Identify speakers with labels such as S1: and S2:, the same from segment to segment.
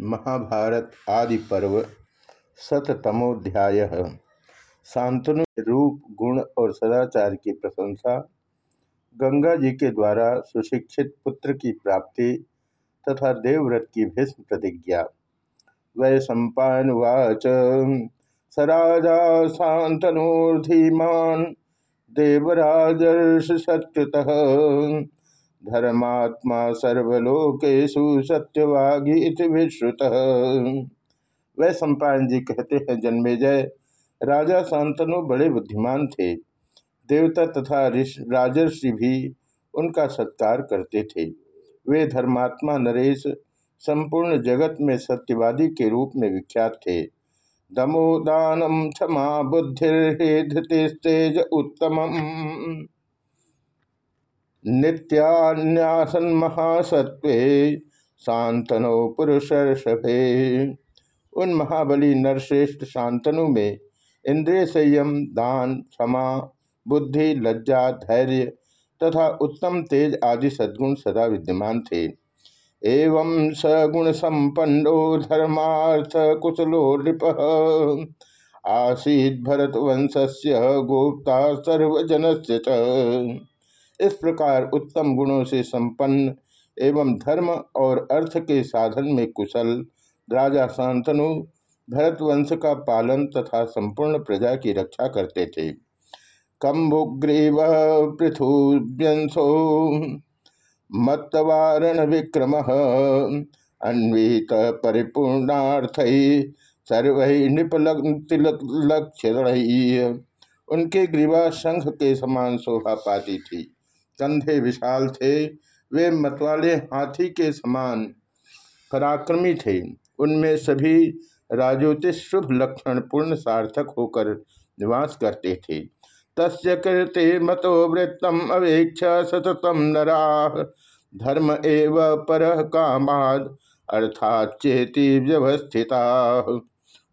S1: महाभारत आदि पर्व शतमोध्याय शांतनु रूप, गुण और सदाचार की प्रशंसा, गंगा जी के द्वारा सुशिक्षित पुत्र की प्राप्ति तथा देवव्रत की भीष्म प्रतिज्ञा। वै सम्पावाच स राजा शांतनुर्धीमान, देवराजर्ष सत्युतः धर्मात्मा सर्वलोकेशु सत्यवागी विश्रुत। वह सम्पायन जी कहते हैं, जन्मे जय। राजा शांतनु बड़े बुद्धिमान थे। देवता तथा राजर्षि भी उनका सत्कार करते थे। वे धर्मात्मा नरेश, संपूर्ण जगत में सत्यवादी के रूप में विख्यात थे। दमोदानम क्षमा बुद्धिर्तेज उत्तम नित्यान्यासन महासत्वे शांतनो पुरुषर्षभे। उन महाबली नरश्रेष्ठ शांतनु में इंद्रिय संयम, दान, क्षमा, बुद्धि, लज्जा, धैर्य तथा उत्तम तेज आदि सद्गुण सदा विद्यमान थे। एवं सगुण संपन्नो धर्मार्थ कुशलो नृप। आसीद भरतवंश से गोप्ता सर्वजन से इस प्रकार उत्तम गुणों से संपन्न एवं धर्म और अर्थ के साधन में कुशल राजा शांतनु भरतवंश का पालन तथा संपूर्ण प्रजा की रक्षा करते थे। कम्भुग्रीव पृथुव्यंसो मत्तवारण विक्रम अन्वित परिपूर्णार्थ सर्व निपलक्ष्य उनके ग्रीवा शंख के समान शोभा पाती थी। कंधे विशाल थे। वे मतवाले हाथी के समान पराक्रमी थे। उनमें सभी राजोतिष शुभ लक्षण पूर्ण सार्थक होकर निवास करते थे। तस्य कृते मतो वृत्तम अवेक्ष सततम नरा। धर्म एव पर कामाद अर्थात चेती व्यवस्थिता।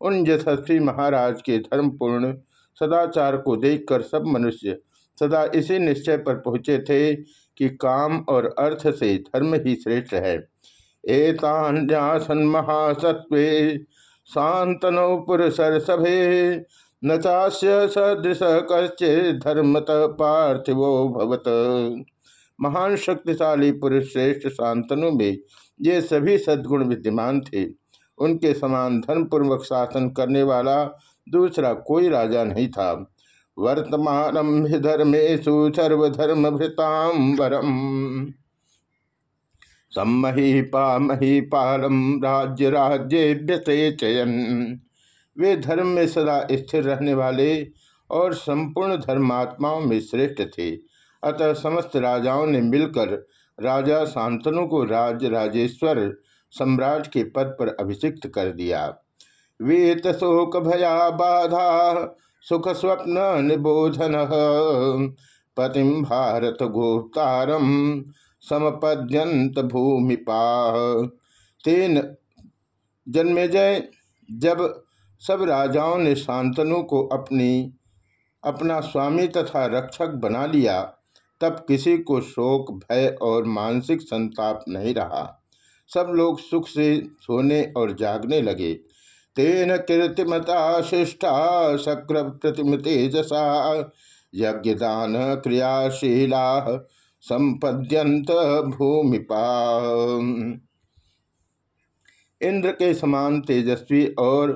S1: उन यशस्वी महाराज के धर्मपूर्ण सदाचार को देखकर सब मनुष्य सदा इसी निश्चय पर पहुँचे थे कि काम और अर्थ से धर्म ही श्रेष्ठ है। एतान्यासन महासत्वे शांतनो पुरुषर सभे, न चास्य सदृश कश्चे धर्मत पार्थिवो भवत। महान शक्तिशाली पुरुष श्रेष्ठ शांतनु में ये सभी सद्गुण विद्यमान थे। उनके समान धर्मपूर्वक शासन करने वाला दूसरा कोई राजा नहीं था। वर्तमान धर्मेशु सर्वधर्म भृतांबरम सम्महीपा महीपालम राज्य राज्य चयन। वे धर्म में सदा स्थिर रहने वाले और संपूर्ण धर्मात्माओं में श्रेष्ठ थे। अतः समस्त राजाओं ने मिलकर राजा शांतनु को राज राजेश्वर सम्राट के पद पर अभिषिक्त कर दिया। वेत शोक भया बाधा सुख स्वप्न निबोधन पतिम भारत गोप्तारम समपद्यंत भूमिपा तेन जन्मेजय, जब सब राजाओं ने शांतनु को अपनी, अपना स्वामी तथा रक्षक बना लिया, तब किसी को शोक, भय और मानसिक संताप नहीं रहा। सब लोग सुख से सोने और जागने लगे। तेन कीर्तिमता शिष्टा शक्र प्रतिम तेजसा यज्ञदान क्रियाशीला संपद्यंत भूमिपा। इंद्र के समान तेजस्वी और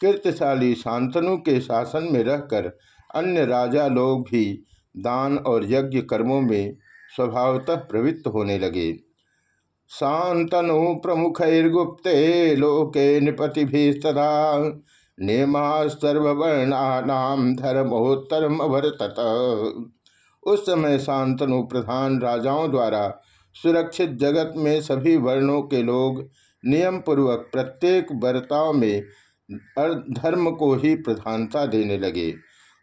S1: कीर्तिशाली शांतनु के शासन में रहकर अन्य राजा लोग भी दान और यज्ञ कर्मों में स्वभावतः प्रवृत्त होने लगे। शांतनु प्रमुखैर्गुप्ते लोके नृपति सदा नियमा धर्मोत्तरम अवर्तत उस समय शांतनु प्रधान राजाओं द्वारा सुरक्षित जगत में सभी वर्णों के लोग नियम पूर्वक प्रत्येक बर्ताव में धर्म को ही प्रधानता देने लगे।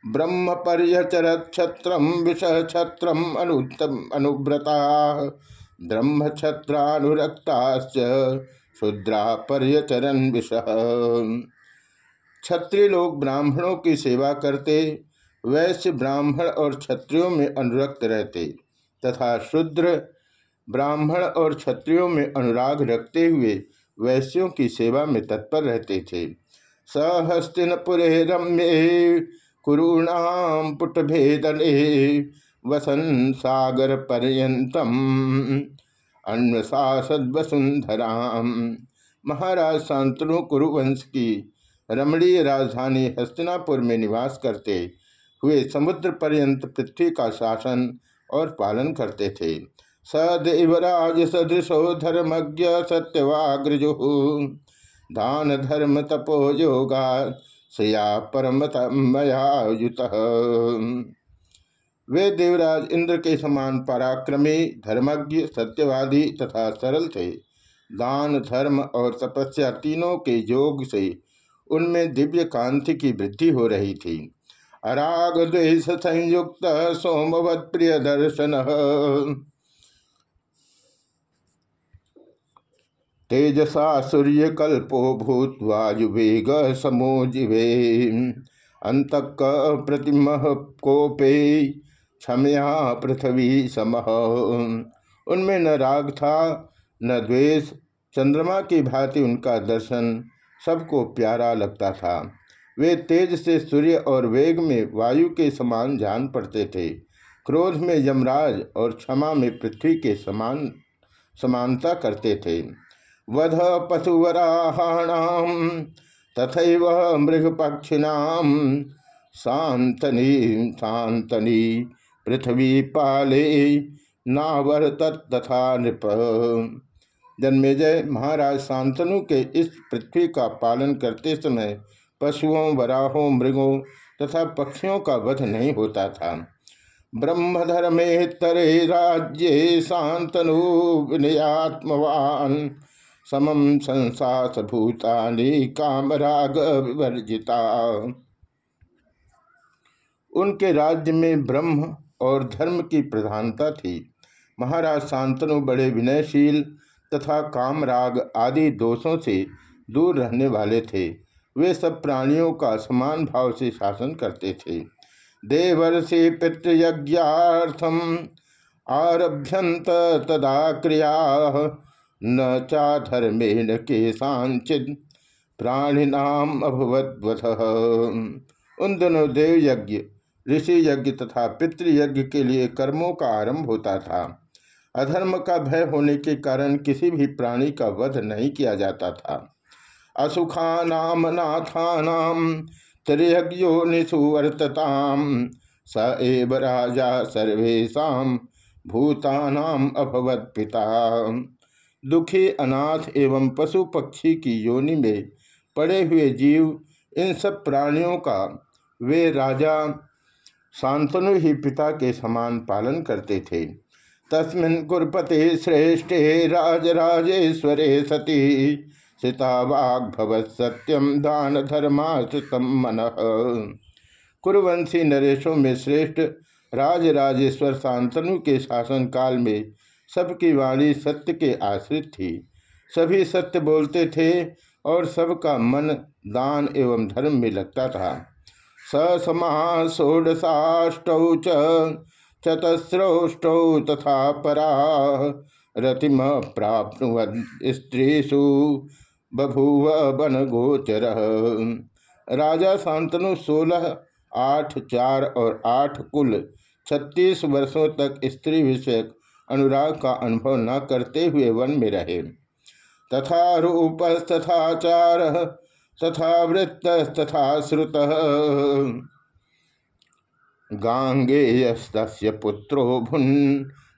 S1: ब्रह्म पर्यचर क्षत्रम विष क्षत्रम अनुत्तम अनुव्रता। ब्रह्मक्षत्रानुरक्ताश्च शुद्रा पर्यचरण विष क्षत्रिय लोग ब्राह्मणों की सेवा करते, वैश्य ब्राह्मण और क्षत्रियों में अनुरक्त रहते, तथा शुद्र ब्राह्मण और क्षत्रियों में अनुराग रखते हुए वैश्यों की सेवा में तत्पर रहते थे। सहस्तिनपुरे रम्ये कुरूणाम पुट भेदले वसन सागर पर्यतम अन्वसासद वसुंधराम महाराज शांतनु कुरुवंश की रमणीय राजधानी हस्तिनापुर में निवास करते हुए समुद्र पर्यंत पृथ्वी का शासन और पालन करते थे। सदेवराज सदृशो धर्मज्ञ सत्यवाग्रजो। दान धर्म तपो योगा श्रिया परमतमयायुत। वे देवराज इंद्र के समान पराक्रमी, धर्मज्ञ, सत्यवादी तथा सरल थे। दान, धर्म और तपस्या तीनों के योग से उनमें दिव्य कांति की वृद्धि हो रही थी। अराग द्वेष संयुक्त सोमवत प्रिय दर्शन। तेजसा सूर्य कल्पो भूत वायुवेग समोजिवे अंतक प्रतिम कोपे क्षमया पृथ्वी समह उनमें न राग था, न द्वेष। चंद्रमा की भांति उनका दर्शन सबको प्यारा लगता था। वे तेज से सूर्य और वेग में वायु के समान जान पड़ते थे। क्रोध में यमराज और क्षमा में पृथ्वी के समान, समानता करते थे। वध पशुवराहाणाम तथा मृगपक्षिणाम शांतनी शांतनी। पृथ्वी पाले नावर तथा नृप। जन्मेजय महाराज शांतनु के इस पृथ्वी का पालन करते समय पशुओं, वराहों, मृगों तथा पक्षियों का वध नहीं होता था। ब्रह्मधर्मे तरे राज्य शांतनु विनयात्मवान समम संसास भूतानि कामराग विवर्जिता उनके राज्य में ब्रह्म और धर्म की प्रधानता थी। महाराज शांतनु बड़े विनयशील तथा कामराग आदि दोषों से दूर रहने वाले थे। वे सब प्राणियों का समान भाव से शासन करते थे। देवर्षि पितृयज्ञार्थम आरभ्यंत तदा क्रिया न चाधर्मे न के सांचित प्राणिनाम अभवत उन दोनों देव यज्ञ ऋषि यज्ञ तथा पितृयज्ञ के लिए कर्मों का आरंभ होता था। अधर्म का भय होने के कारण किसी भी प्राणी का वध नहीं किया जाता था। असुखानाम नाथानाम त्रियज्ञो निसुवर्तताम स एव राजा सर्वेशा भूतानाम अभवत पिता। दुखी, अनाथ एवं पशु पक्षी की योनि में पड़े हुए जीव, इन सब प्राणियों का वे राजा शांतनु ही पिता के समान पालन करते थे। तस्मिन् कुरपते श्रेष्ठे राजराजेश्वरे सती। सीतावाग्भवत सत्यम दान धर्माश्रितम मन। कुरुवंशी नरेशों में श्रेष्ठ राजराजेश्वर शांतनु के शासन काल में सबकी वाणी सत्य के आश्रित थी। सभी सत्य बोलते थे और सबका मन दान एवं धर्म में लगता था। समा षोडशाष्टौ चतस्रोष्टौ तथा परा। रतिम प्राप्नुवद स्त्रीषु बभूव बन गोचर राजा शांतनु सोलह, आठ, चार और आठ कुल छत्तीस वर्षों तक स्त्री विषयक अनुराग का अनुभव न करते हुए वन में रहे। तथा रूप तथा चार तथा वृत्त तथा श्रुत। गांगेयस्त पुत्रो भुन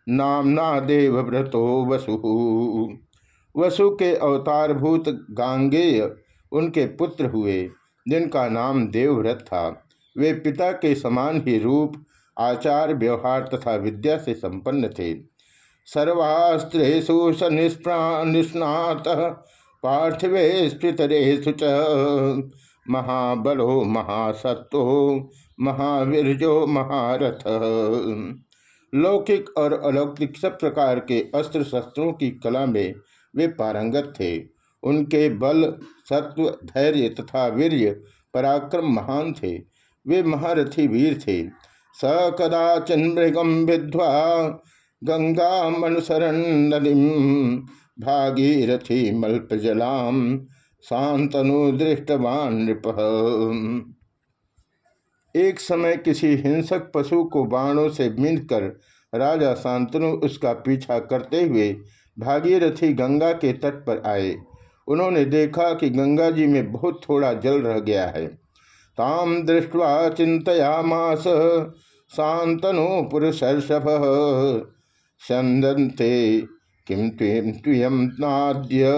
S1: नामना देवव्रतो वसु। वसु के अवतारभूत गांगेय उनके पुत्र हुए, जिनका नाम देवव्रत था, वे पिता के समान ही रूप, आचार, व्यवहार तथा विद्या से संपन्न थे। सर्वास्त्रेशु निष्णात पार्थिवे स्थितरेशु च महाबलो महासत्व महावीरजो, महारथ। लौकिक और अलौकिक सब प्रकार के अस्त्र शस्त्रों की कला में वे पारंगत थे। उनके बल, सत्व, धैर्य तथा वीर्य पराक्रम महान थे। वे महारथी वीर थे। स कदाचन मृगम विद्वा गंगा मनुसरण नदी भागीरथी मल्पजलाम शांतनु दृष्टवान नृप। एक समय किसी हिंसक पशु को बाणों से बिंद कर राजा शांतनु उसका पीछा करते हुए भागीरथी गंगा के तट पर आए। उन्होंने देखा कि गंगा जी में बहुत थोड़ा जल रह गया है। ताम दृष्टवा चिंतया चिंतयामास, शांतनु पुरुषर्षभ। संदंते किम तुयम नाद्य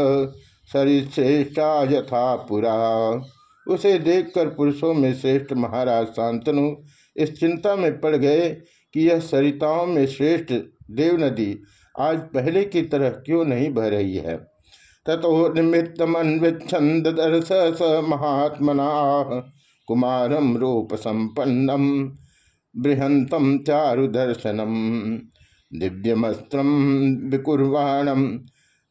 S1: सरिश्रेष्ठा यथा पुरा। उसे देखकर पुरुषों में श्रेष्ठ महाराज शांतनु इस चिंता में पड़ गए कि यह सरिताओं में श्रेष्ठ देव नदी आज पहले की तरह क्यों नहीं बह रही है। तथो निमित्तमन्विछंद दर्श स महात्मना कुमारम रूप संपन्नम बृहंतम चारु दर्शनम दिव्यमस्त्रम विकुर्वाणम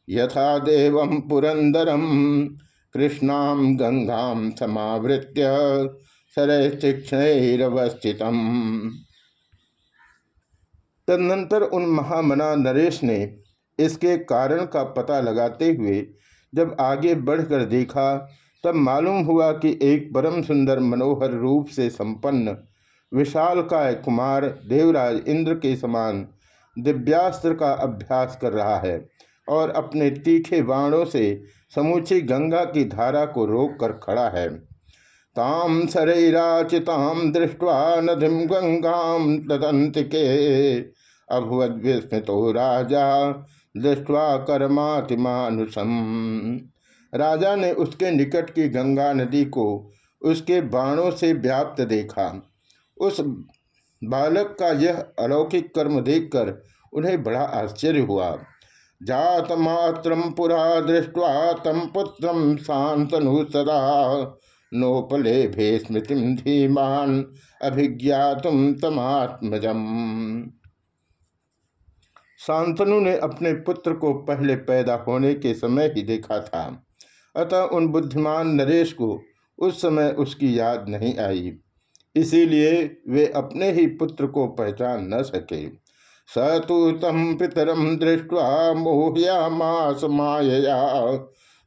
S1: यथा देव पुरंदरम कृष्णाम गंगाम समावृत्य सरस्थिक्षणवस्थित तदनंतर उन महामना नरेश ने इसके कारण का पता लगाते हुए जब आगे बढ़कर देखा, तब मालूम हुआ कि एक परम सुंदर मनोहर रूप से संपन्न विशाल का कुमार देवराज इंद्र के समान दिव्यास्त्र का अभ्यास कर रहा है और अपने तीखे बाणों से समूची गंगा की धारा को रोक कर खड़ा है। ताम शरीराचिताम दृष्टवा नदीम गंगाम तदंत के। अभवद विस्मृतो राजा, दृष्टवा कर्मातिमानुषम राजा ने उसके निकट की गंगा नदी को उसके बाणों से व्याप्त देखा। उस बालक का यह अलौकिक कर्म देखकर उन्हें बड़ा आश्चर्य हुआ। जात मात्र पुरा दृष्टवा तम पुत्र शांतनु सदा। नोपले भे स्मृति धीमान अभिज्ञातुम तमात्मजम। शांतनु ने अपने पुत्र को पहले पैदा होने के समय ही देखा था। अतः उन बुद्धिमान नरेश को उस समय उसकी याद नहीं आई। इसीलिए वे अपने ही पुत्र को पहचान न सके। स तो तम पितरम दृष्टवा मोहयामास मायया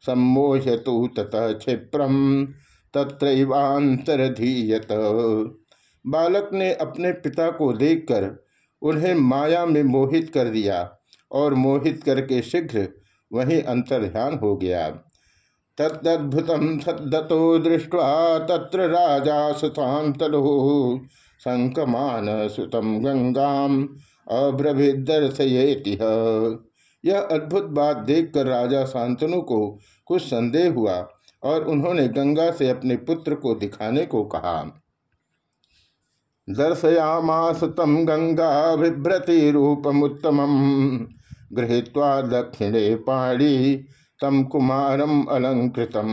S1: सम्मोह्य तो ततः क्षिप्रम तत्रैवांतरधीयत बालक ने अपने पिता को देखकर उन्हें माया में मोहित कर दिया और मोहित करके शीघ्र वहीं अंतर्ध्यान हो गया। तद्भुत सद्दतो दृष्ट्वा तत्र राजा सुतांतलु संकमान सुतम गंगाम अब्रभिदर्शयेति यह अद्भुत बात देखकर राजा शांतनु को कुछ संदेह हुआ और उन्होंने गंगा से अपने पुत्र को दिखाने को कहा। दर्शयामास तम गंगा विभ्रति रूपमुत्तम गृहीत्वा दक्षिणे पाणी तम कुमारम अलंकृतम।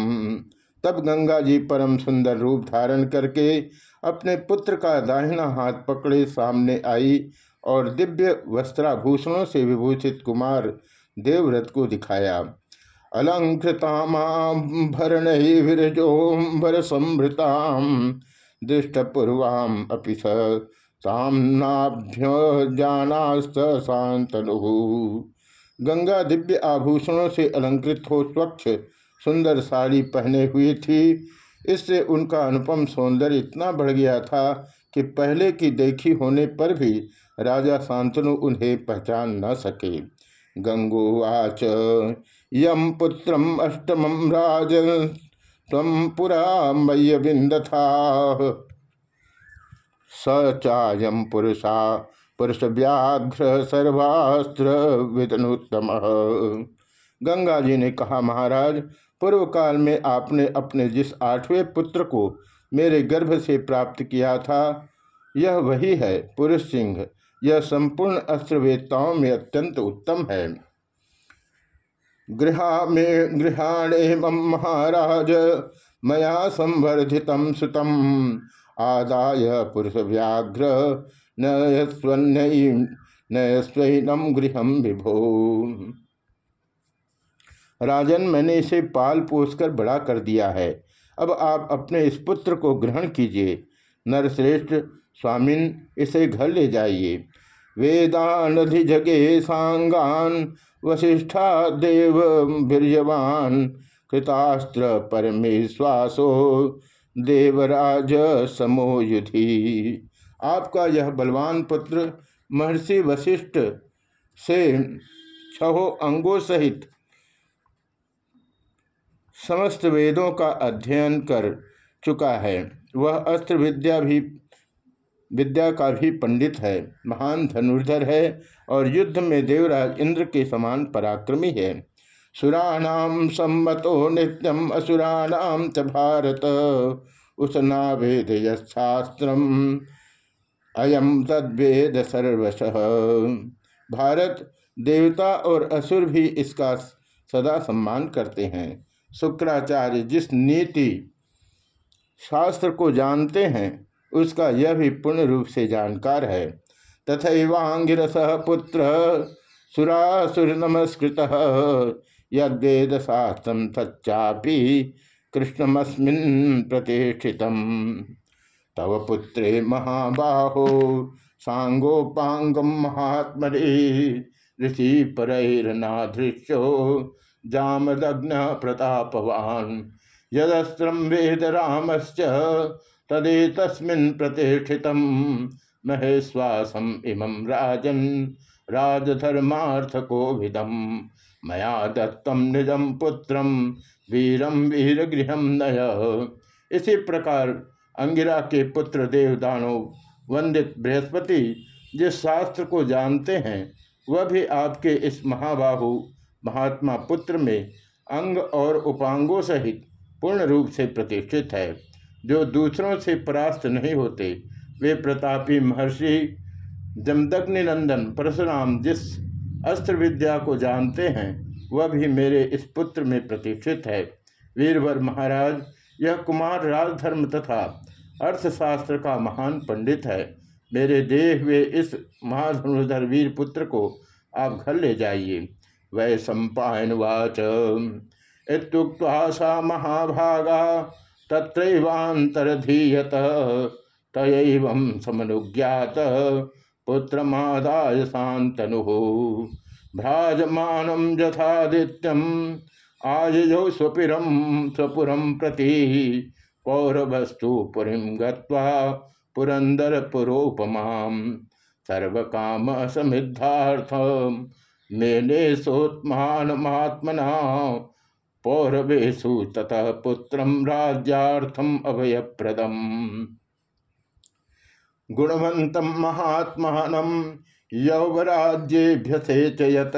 S1: तब गंगा जी परम सुंदर रूप धारण करके अपने पुत्र का दाहिना हाथ पकड़े सामने आई और दिव्य वस्त्राभूषणों से विभूषित कुमार देवव्रत को दिखाया। अलंकृताभरण विरजोम्बर संभृताम दृष्टपूर्वाम अपि सामनाभ्य जानास्त शांतनु गंगा दिव्य आभूषणों से अलंकृत हो स्वच्छ, सुंदर साड़ी पहने हुई थी। इससे उनका अनुपम सौंदर्य इतना बढ़ गया था कि पहले की देखी होने पर भी राजा शांतनु उन्हें पहचान न सके। गंगोवाच यम पुत्र अष्टम राज तम पुरा मय्य चायम पुरुषा पुरुष व्याघ्र सर्वास्त्र वितनुत्तम गंगा जी ने कहा, महाराज पूर्व काल में आपने अपने जिस आठवें पुत्र को मेरे गर्भ से प्राप्त किया था, यह वही है, पुरुष सिंह। यह संपूर्ण अस्त्रवेत्ताओं में अत्यंत उत्तम है। गृहा में गृहाणे मम महाराज, मया संवर्धित सुतम। आदाय पुरुष व्याघ्र नयस्वैनम गृहम विभो। राजन, मैंने इसे पाल पोसकर बड़ा कर दिया है। अब आप अपने इस पुत्र को ग्रहण कीजिए। नरश्रेष्ठ स्वामिन, इसे घर ले जाइए। वेदानधिजगे सांगान वशिष्ठा देव वीरवान कृतास्त्र परमेश्वासो, देवराज समो समोयुधि आपका यह बलवान पुत्र महर्षि वशिष्ठ से छहो अंगों सहित समस्त वेदों का अध्ययन कर चुका है। वह अस्त्र विद्या भी, विद्या का भी पंडित है। महान धनुर्धर है और युद्ध में देवराज इंद्र के समान पराक्रमी है। सुराणाम सम्मतो नित्यम असुराणाम च भारत। उसना वेद यस्त्र अयम तद्वेद सर्वश भारत, देवता और असुर भी इसका सदा सम्मान करते हैं। शुक्राचार्य जिस नीति शास्त्र को जानते हैं, उसका यह भी पूर्ण रूप से जानकार है। तथैवांगिरस पुत्र सुरासुर नमस्कृत यद शास्त्र सच्चापी कृष्णमस्मिन् प्रतिष्ठित तव पुत्रे महाबाहो सांगोपांगम महात्मरे ऋषि परैरनाधृश्यो जामदग्न प्रतापवान यदस्त्रम वेद रामश्च तदे तस्मिन् प्रतिष्ठित महेश्वासम इमं राजन राजधर्मार्थ को मया दत्तम निजम पुत्रम वीरम वीर गृह नय। इसी प्रकार अंगिरा के पुत्र देवदानो वंदित बृहस्पति, जिस शास्त्र को जानते हैं, वह भी आपके इस महाबाहु, महात्मा पुत्र में अंग और उपांगों सहित पूर्ण रूप से प्रतिष्ठित है। जो दूसरों से परास्त नहीं होते, वे प्रतापी महर्षि जमदग्नि नंदन परशुराम जिस अस्त्र विद्या को जानते हैं, वह भी मेरे इस पुत्र में प्रतिष्ठित है। वीरवर महाराज यह कुमार राजधर्म तथा अर्थशास्त्र का महान पंडित है। मेरे देह हुए इस महाधनुधर वीर पुत्र को आप घर ले जाइए। वै सम्पायन वाच। इतुक्ता सा महाभागा तत्रैवांतरधीयत तयव समनुज्ञात। पुत्रमादाय शांतनु भ्राजमान यथादित्यम। आयजौ स्वपिरम स्वपुरम प्रति पौरवस्तु पुरी गत्वा पुरंदर पुरोपमा सर्वकाम समिद्धार्थ मेने सोत्मान महात्मना पौरवेशु ततः पुत्र राज्यार्थम अभयप्रदम। गुणवंत महात्मान यौवराज्येभ्यसेचयत।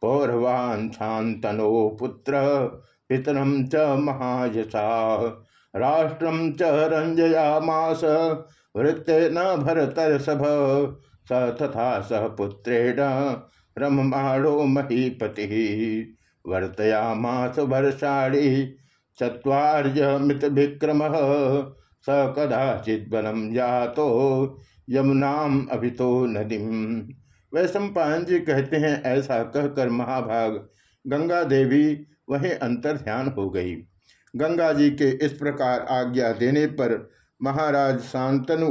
S1: पौरवान शांतनो पुत्र पितरम च महायशा राष्ट्रम च रंजयामास वृत्ते न भरतर्षभ, स तथा सह पुत्रेण रममाणो महीपति। वर्तयामास वर्षाणी चुरीत विक्रम स कदाचित वनम जातो यमुनाम अभितो नदीम। वैश्वपायन जी कहते हैं, ऐसा कहकर महाभाग गंगा देवी वहीं अंतर ध्यान हो गई। गंगा जी के इस प्रकार आज्ञा देने पर महाराज शांतनु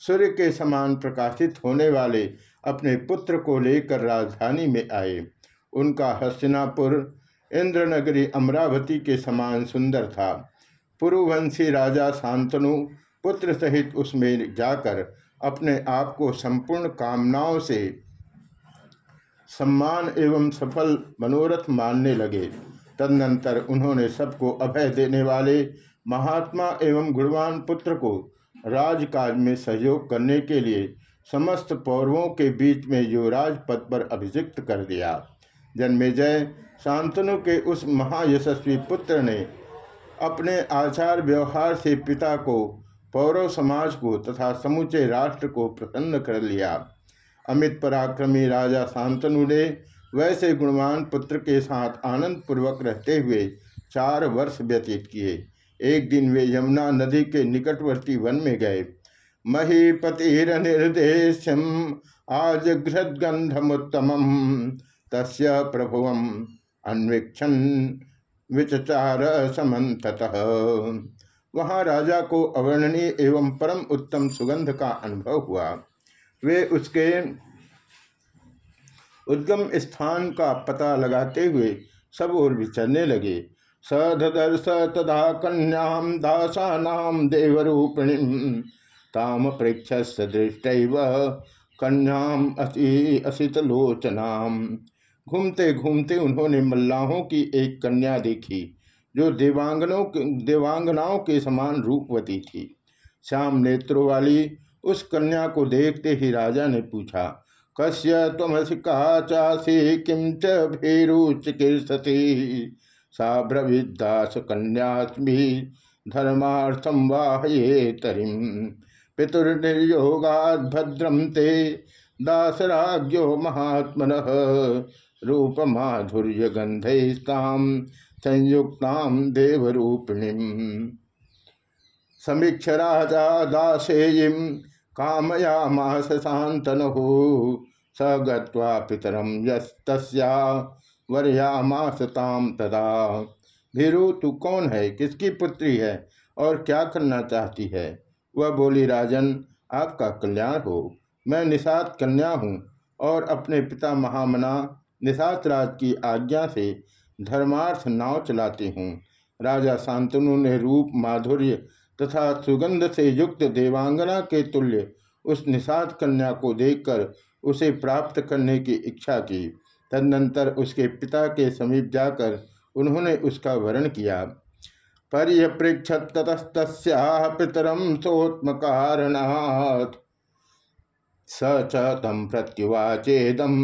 S1: सूर्य के समान प्रकाशित होने वाले अपने पुत्र को लेकर राजधानी में आए। उनका हस्तिनापुर इंद्रनगरी अमरावती के समान सुंदर था। पुरुवंशी राजा शांतनु पुत्र सहित उसमें जाकर अपने आप को संपूर्ण कामनाओं से सम्मान एवं सफल मनोरथ मानने लगे। तदनंतर उन्होंने सबको अभय देने वाले महात्मा एवं गुणवान पुत्र को राजकाज में सहयोग करने के लिए समस्त पौरवों के बीच में युवराज पद पर अभिषिक्त कर दिया। जन्मेजय शांतनु के उस महायशस्वी पुत्र ने अपने आचार व्यवहार से पिता को पौरव समाज को तथा समूचे राष्ट्र को प्रसन्न कर लिया। अमित पराक्रमी राजा शांतनु ने वैसे गुणवान पुत्र के साथ आनंद पूर्वक रहते हुए चार वर्ष व्यतीत किए। एक दिन वे यमुना नदी के निकटवर्ती वन में गए। महीपतिर निर्देशम आज घृदगंधमुत्तम तस् प्रभुव अन्वेक्षण विचार समत वहाँ राजा को अवर्णनीय एवं परम उत्तम सुगंध का अनुभव हुआ। वे उसके उद्गम स्थान का पता लगाते हुए सब ओर विचरने लगे। स ददर्श तदा कन्याम दासानाम देवरूपिणी ताम प्रेक्ष दृष्ट कन्याम असी असित लोचनाम घूमते घूमते उन्होंने मल्लाहों की एक कन्या देखी, जो देवांगनों के देवांगनाओं के समान रूपवती थी। श्याम नेत्रों वाली उस कन्या को देखते ही राजा ने पूछा कस्य तमसी कहा चासी? किम च भीरु चिकीर्षति सा ब्रविदास कन्यास्मी धर्मार्थम वाहये तरिम पितुर्निर्योगाद भद्रम ते दासराज्यो महात्मन। रूप माधुर्य गंधस्ताम संयुक्ताम देवरूपिणी समीक्ष राजा दासेयीम कामयामास हो स गत्वा पितरम यस्या ताम तदा। भीरु, तू कौन है? किसकी पुत्री है? और क्या करना चाहती है? वह बोली, राजन, आपका कल्याण हो। मैं निषाद कन्या हूँ और अपने पिता महामना निषाद राज की आज्ञा से धर्मार्थ नाव चलाती हूँ। राजा शांतनु ने रूप माधुर्य तथा सुगंध से युक्त देवांगना के तुल्य उस निषाद कन्या को देखकर उसे प्राप्त करने की इच्छा की। तदनंतर उसके पिता के समीप जाकर उन्होंने उसका वर्ण किया। पर्यपृक्षत पितरम सोत्म कारणात् स च तम प्रत्युवाचेदम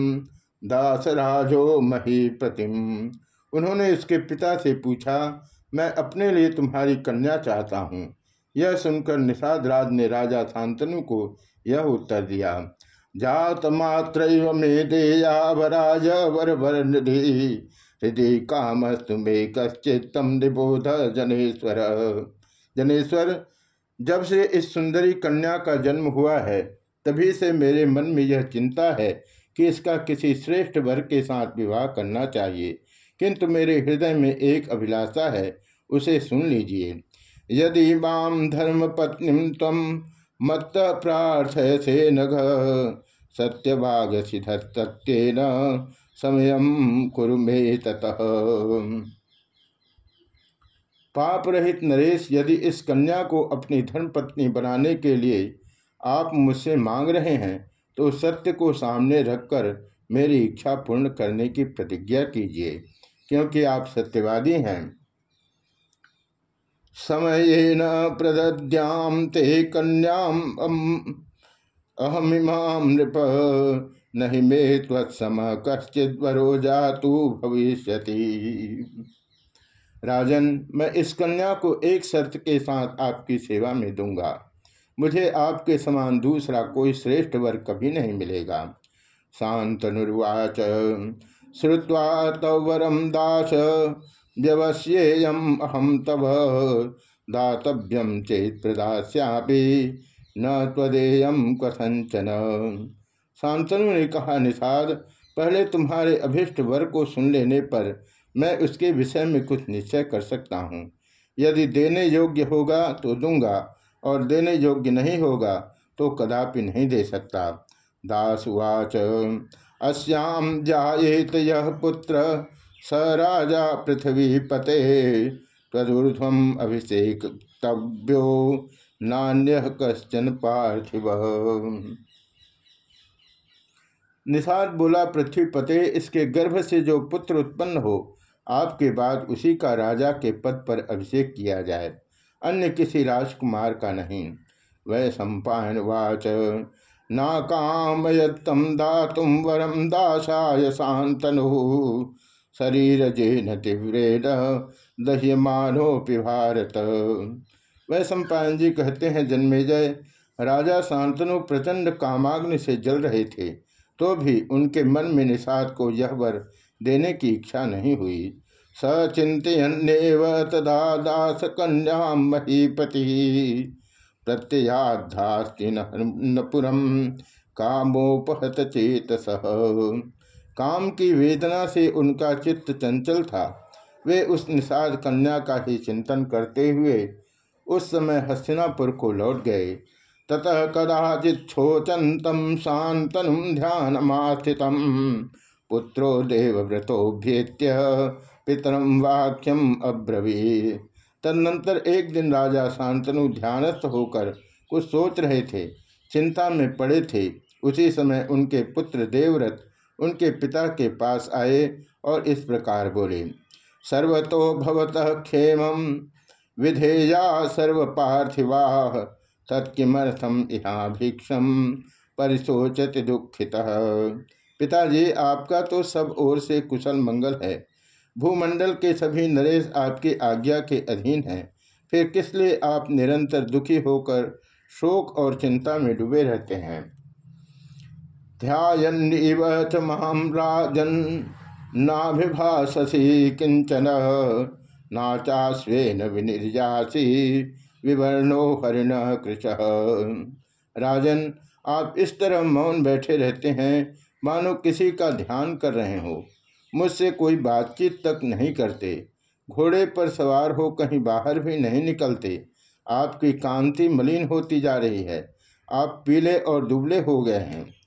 S1: दासराजो महीपतिम उन्होंने उसके पिता से पूछा, मैं अपने लिए तुम्हारी कन्या चाहता हूँ। यह सुनकर निषाद राज ने राजा शांतनु को यह उत्तर दिया जात मात्र मे वर वर हृदय काम तुम्हें कश्चितम निबोध जनेश्वर। जनेश्वर, जब से इस सुंदरी कन्या का जन्म हुआ है, तभी से मेरे मन में यह चिंता है कि इसका किसी श्रेष्ठ वर के साथ विवाह करना चाहिए। किंतु मेरे हृदय में एक अभिलाषा है, उसे सुन लीजिए। यदि माम धर्म पत्नी तम मत प्रार्थय से नघ। सत्यभाग सिधत्तेन समय कुरु में ततः। पाप रहित नरेश, यदि इस कन्या को अपनी धर्म पत्नी बनाने के लिए आप मुझसे मांग रहे हैं तो सत्य को सामने रखकर मेरी इच्छा पूर्ण करने की प्रतिज्ञा कीजिए, क्योंकि आप सत्यवादी हैं। समय न प्रद्याम ते कन्याम अहमिमाम नृप। नहीं मे तत्सम कश्चित वरो जातु भविष्य राजन, मैं इस कन्या को एक शर्त के साथ आपकी सेवा में दूँगा। मुझे आपके समान दूसरा कोई श्रेष्ठ वर कभी नहीं मिलेगा। शांतनुर्वाच श्रुवा तव वरम दास। व्यवस्येयम अहम तव दातव्यम चेत प्रदास्यापि न त्वदेयम कथंचन शांतनु ने कहा, निषाद, पहले तुम्हारे अभिष्ट वर को सुन लेने पर मैं उसके विषय में कुछ निश्चय कर सकता हूँ। यदि देने योग्य होगा तो दूँगा, और देने योग्य नहीं होगा तो कदापि नहीं दे सकता। दासुवाच अस्याम जाएत यह पुत्र स राजा पृथ्वी पते तदूर्धम अभिषेक तव्यो नान्य कश्चन पार्थिव। निषाद बोला, पृथ्वी पते, इसके गर्भ से जो पुत्र उत्पन्न हो, आपके बाद उसी का राजा के पद पर अभिषेक किया जाए। अन्य किसी राजकुमार का नहीं। वह सम्पायन वाच ना कामयतम दातुम वरम दासाय शांतनु शरीर जेन तीव्रेण दह्यमानोपि भारत वह सम्पायन जी कहते हैं जन्मेजय राजा शांतनु प्रचंड कामाग्नि से जल रहे थे तो भी उनके मन में निषाद को यह वर देने की इच्छा नहीं हुई। सचिंतन्व तदा दास कन्या महीपति प्रत्ययाध्यास्ति नपुरम कामोपहत चेत सह काम की वेदना से उनका चित्त चंचल था। वे उस निषाद कन्या का ही चिंतन करते हुए उस समय हस्तिनापुर को लौट गए। ततः कदाचित कदाचिच्छोचन्तम शांतनु ध्यानमास्थित पुत्रो देवव्रतोभ्येत्य पितरम वाक्यम अब्रवी तदनंतर एक दिन राजा शांतनु ध्यानस्थ होकर कुछ सोच रहे थे, चिंता में पड़े थे। उसी समय उनके पुत्र देवव्रत उनके पिता के पास आए और इस प्रकार बोले, सर्वतो भवतः क्षेम विधेया सर्व पार्थिवा तत्किमर्थम यहाँ भिक्षम परिशोचत दुखित। पिताजी, आपका तो सब ओर से कुशल मंगल है। भूमंडल के सभी नरेश आपकी आज्ञा के अधीन हैं। फिर किस लिए आप निरंतर दुखी होकर शोक और चिंता में डूबे रहते हैं? ध्यान्व च महाम नाभिभाषसी किंचन नाचास्वेन विनिर्यासी विवर्णो हरिण कृष राजन, आप इस तरह मौन बैठे रहते हैं, मानो किसी का ध्यान कर रहे हो। मुझसे कोई बातचीत तक नहीं करते। घोड़े पर सवार हो कहीं बाहर भी नहीं निकलते। आपकी कांति मलिन होती जा रही है। आप पीले और दुबले हो गए हैं।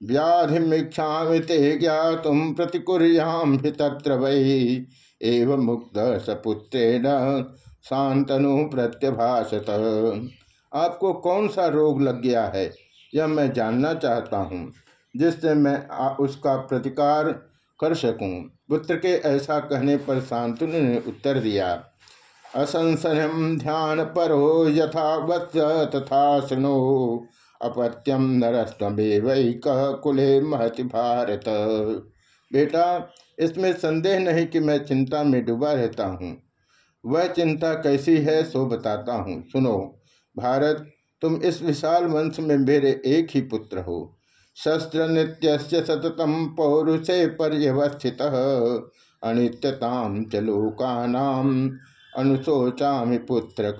S1: व्याधिमीक्षा ते ज्ञातुम प्रतिकुर्याम तत्र वही एवं मुक्त सपुत्रेण शांतनु प्रत्यभाषत। आपको कौन सा रोग लग गया है? यह मैं जानना चाहता हूँ, जिससे मैं उसका प्रतिकार कर सकूँ। पुत्र के ऐसा कहने पर शांतनु ने उत्तर दिया असंसनम ध्यान परो यथा वत्स तथा सुनो अपत्यम नरस्तमेवैक कुले महति भारत। बेटा, इसमें संदेह नहीं कि मैं चिंता में डूबा रहता हूँ। वह चिंता कैसी है सो बताता हूँ। सुनो, भारत, तुम इस विशाल वंश में मेरे एक ही पुत्र हो। शस्त्र नित्य सततम पौरुषे पर्यवस्थित अनित्यताम च लोकानाम अनुशोचा पुत्र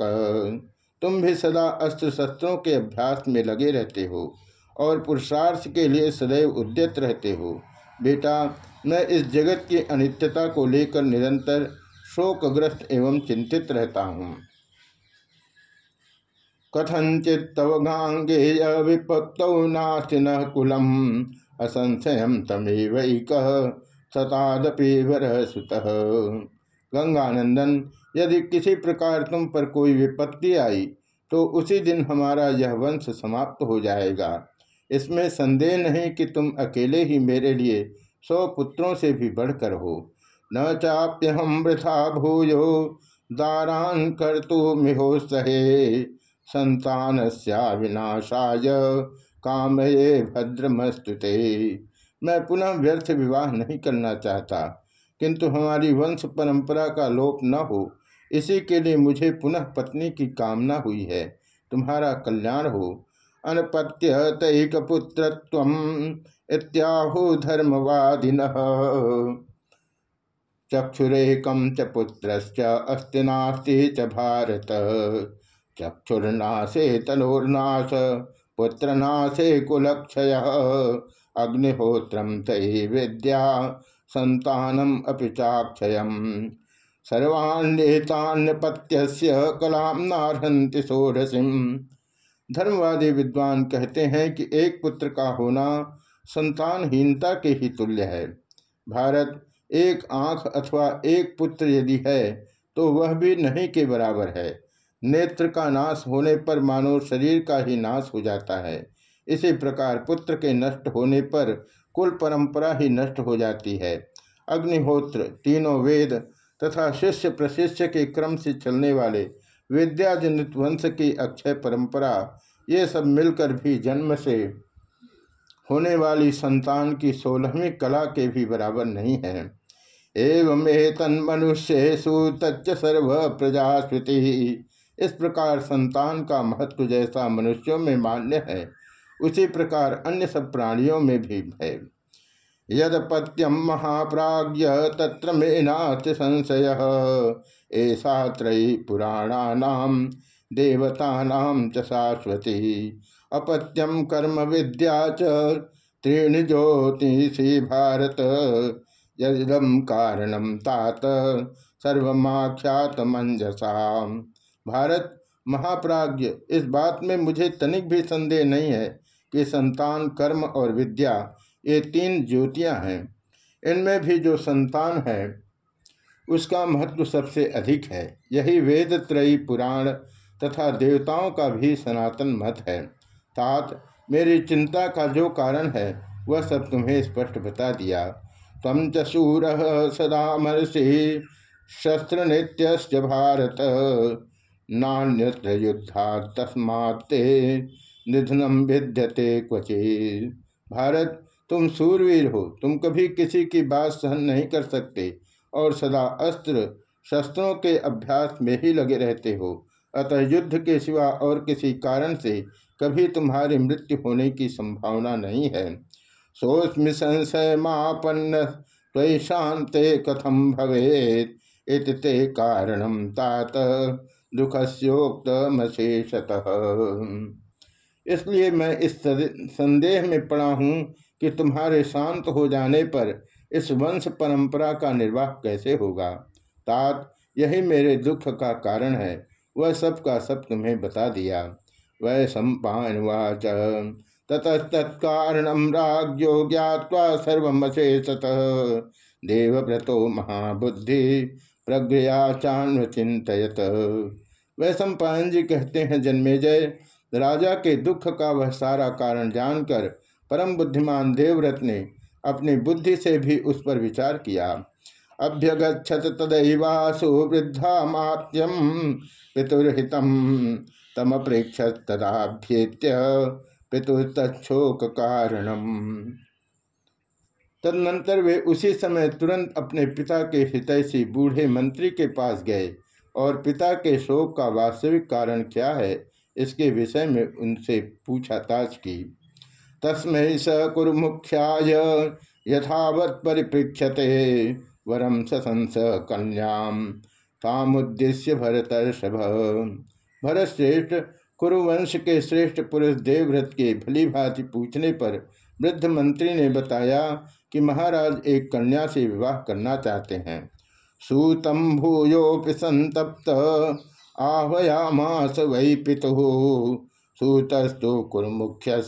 S1: तुम भी सदा अस्त्र शस्त्रों के अभ्यास में लगे रहते हो और पुरुषार्थ के लिए सदैव उद्यत रहते हो। बेटा, मैं इस जगत की अनित्यता को लेकर निरंतर शोकग्रस्त एवं चिंतित रहता हूँ। कथंचित तव गांगेय विपत्त न कुलम, असंशय तमेवैक सतादपि वर सुत। गंगानंदन यदि किसी प्रकार तुम पर कोई विपत्ति आई तो उसी दिन हमारा यह वंश समाप्त हो जाएगा। इसमें संदेह नहीं कि तुम अकेले ही मेरे लिए सौ पुत्रों से भी बढ़कर हो। न चाप्य हम वृथा भूयो, दारान कर तो मिहो सहे। संतान विनाशाय कामये भद्रमस्तुते। मैं पुनः व्यर्थ विवाह नहीं करना चाहता, किंतु हमारी वंश परंपरा का लोप न हो इसी के लिए मुझे पुनः पत्नी की कामना हुई है। तुम्हारा कल्याण हो। अनपत्य तैक पुत्र इत्याहु धर्मवादिन। चक्षुरेकम च पुत्र अस्ति नास्ति च भारत। चक्षुर्नाशे तनोर्नाश, पुत्रनाशे कुलक्षय। अग्निहोत्र तय विद्या संतानम अपि सर्वान्यतान्यपत्य कलाम नारहंति षोडशीम धर्मवादी विद्वान कहते हैं कि एक पुत्र का होना संतानहीनता के ही तुल्य है। भारत एक आँख अथवा एक पुत्र यदि है तो वह भी नहीं के बराबर है। नेत्र का नाश होने पर मानो शरीर का ही नाश हो जाता है। इसी प्रकार पुत्र के नष्ट होने पर कुल परंपरा ही नष्ट हो जाती है। अग्निहोत्र, तीनों वेद तथा शिष्य प्रशिष्य के क्रम से चलने वाले विद्याजनित वंश की अक्षय परंपरा, ये सब मिलकर भी जन्म से होने वाली संतान की सोलहवीं कला के भी बराबर नहीं है। एवं मनुष्यु तच्च सर्व प्रजास्मृति इस प्रकार संतान का महत्व जैसा मनुष्यों में मान्य है, उसी प्रकार अन्य सब प्राणियों में भी है। यदपत्यम महाप्राज्य तत्र मेनाच संशय। ऐसा त्रयी पुराणानाम देवतानाम च शाश्वती। अपत्यम कर्म विद्या च त्रीण ज्योतिषी भारत। यदम कारणम तात सर्वख्यात मंजसा भारत महाप्राज्य इस बात में मुझे तनिक भी संदेह नहीं है कि संतान, कर्म और विद्या ये तीन ज्योतियाँ हैं। इनमें भी जो संतान है, उसका महत्व सबसे अधिक है। यही वेद, त्रयी पुराण तथा देवताओं का भी सनातन मत है। तात, मेरी चिंता का जो कारण है, वह सब तुम्हें स्पष्ट बता दिया। तम चूर सदा मर्षि शस्त्र नित्य भारत। नान्यत्र युद्धा तस्मात्ते निधनम विद्यते क्वचे भारत तुम सूरवीर हो, तुम कभी किसी की बात सहन नहीं कर सकते और सदा अस्त्र शस्त्रों के अभ्यास में ही लगे रहते हो। अतः युद्ध के सिवा और किसी कारण से कभी तुम्हारी मृत्यु होने की संभावना नहीं है। सोस्मि संशय मापन्न त्वि शांते कथम भवेत इतते कारणम तात दुख दुखस्योक्तमशेषतः। इसलिए मैं इस संदेह में पड़ा हूँ कि तुम्हारे शांत हो जाने पर इस वंश परंपरा का निर्वाह कैसे होगा? तात, यही मेरे दुख का कारण है। वह सब का सब तुम्हें बता दिया। वह सम्पावाच ततस्तत्कारणम राज्यो ज्ञावा सर्वशेषत देवव्रतो महाबुद्धि प्रज्ञया चिंतत वह सम्पायन जी कहते हैं, जन्मेजय, राजा के दुख का वह सारा कारण जानकर परम बुद्धिमान देवव्रत ने अपनी बुद्धि से भी उस पर विचार किया। अभ्यगछत तदैवासु वृद्धा मात्यम पितुर्हित तम प्रेक्षत तदाभ्येत्य पितुस्तोक कारणम तदनंतर वे उसी समय तुरंत अपने पिता के हितैषी बूढ़े मंत्री के पास गए और पिता के शोक का वास्तविक कारण क्या है, इसके विषय में उनसे पूछाताछ की। तस्मै स कुरुमुख्याय यथावत परिपृक्षते वरम ससंस कन्याम तामुद्देश्य भरतर्षभ। भरत श्रेष्ठ कुरुवंश के श्रेष्ठ पुरुष देवव्रत के भली भांति पूछने पर वृद्ध मंत्री ने बताया कि महाराज एक कन्या से विवाह करना चाहते हैं। सूतम भूयोपि संतप्त आहयामास वै पिता। सूतस्तु कुरुमुख्य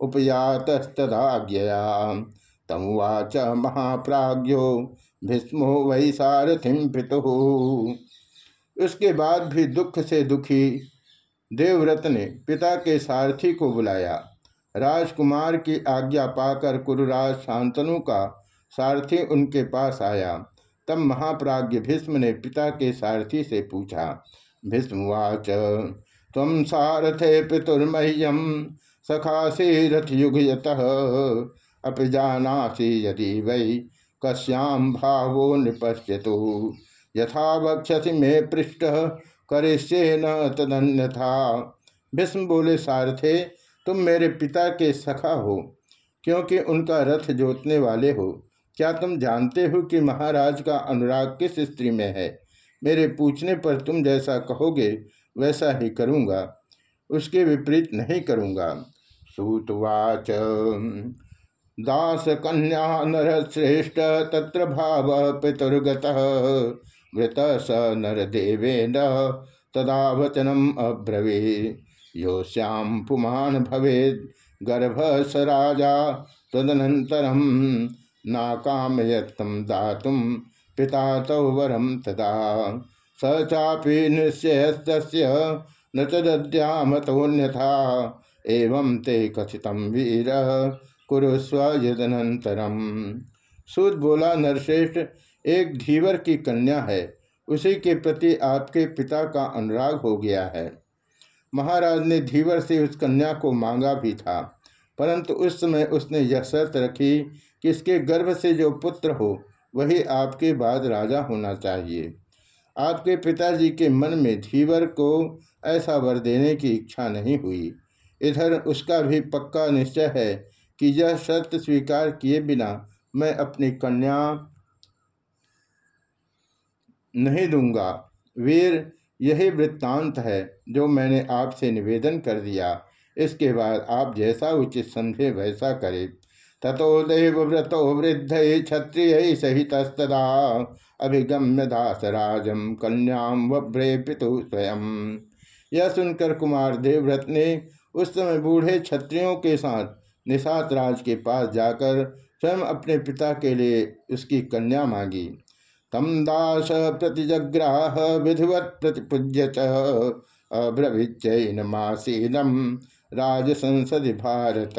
S1: उपयातस्तदाज्ञया। तमुवाच महाप्राज्यो भीष्मो वही सारथिम पितु। उसके बाद भी दुख से दुखी देवव्रत ने पिता के सारथी को बुलाया। राजकुमार की आज्ञा पाकर कुरुराज शांतनु का सारथी उनके पास आया। तब महाप्राज्य भीष्म ने पिता के सारथी से पूछा भीष्मवाच तम सारथे पितुर्मह्यम सखासी रथयुगत अपि जानासी यदि वै कश्याम भावो नृपश्यतु। यथा वक्षसी मे पृष्ठ करिष्ये न तदन्यथा। भीष्म बोले सारथे, तुम मेरे पिता के सखा हो, क्योंकि उनका रथ जोतने वाले हो। क्या तुम जानते हो कि महाराज का अनुराग किस स्त्री में है? मेरे पूछने पर तुम जैसा कहोगे, वैसा ही करूँगा। उसके विपरीत नहीं करूँगा। सूतवाच। दास कन्या नर श्रेष्ठ तत्र भाव पितुर्गत। मृत स नर देवेन तदा वचनम अब्रवी यो श्याम पुमान भवे गर्भ स राजा तदनंतरम नाकामयत्म दातुम पिता तौ वरम तदा। स चापि निश्चयस्त न तदद्यामतोन्यथा एवं ते कथित वीर कुरुस्व यदनंतरम सूद बोला, नरश्रेष्ठ, एक धीवर की कन्या है। उसी के प्रति आपके पिता का अनुराग हो गया है। महाराज ने धीवर से उस कन्या को मांगा भी था, परंतु उस समय उसने यह शर्त रखी कि इसके गर्भ से जो पुत्र हो, वही आपके बाद राजा होना चाहिए। आपके पिताजी के मन में धीवर को ऐसा वर देने की इच्छा नहीं हुई। इधर उसका भी पक्का निश्चय है कि यह शर्त स्वीकार किए बिना मैं अपनी कन्या नहीं दूँगा। वीर, यही वृत्तांत है जो मैंने आपसे निवेदन कर दिया। इसके बाद आप जैसा उचित समझे वैसा करें। तथो देवव्रतो वृद्ध क्षत्रिय सहित अभिगम्य दास दासराजम कन्याम वभ्रे पितु स्वयं। यह सुनकर कुमार देवव्रत ने उस समय बूढ़े क्षत्रियों के साथ निषाद राज के पास जाकर स्वयं अपने पिता के लिए उसकी कन्या मांगी। तम दास प्रतिजग्राह विधिवत प्रतिपूज्य अब्रवीचैनमासीनम राज संसद भारत।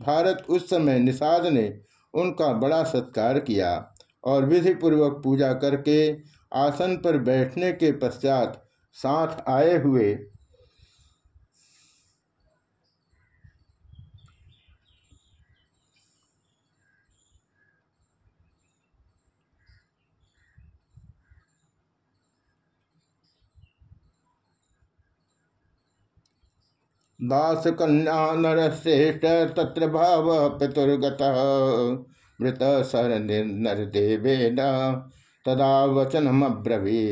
S1: भारत उस समय निषाद ने उनका बड़ा सत्कार किया और विधि पूर्वक पूजा करके आसन पर बैठने के पश्चात साथ आए हुए दास कन्या नरश्रेष्ठ तत्र भाव पितुर्गत मृत सर नरदेवेन तदा वचनमब्रवी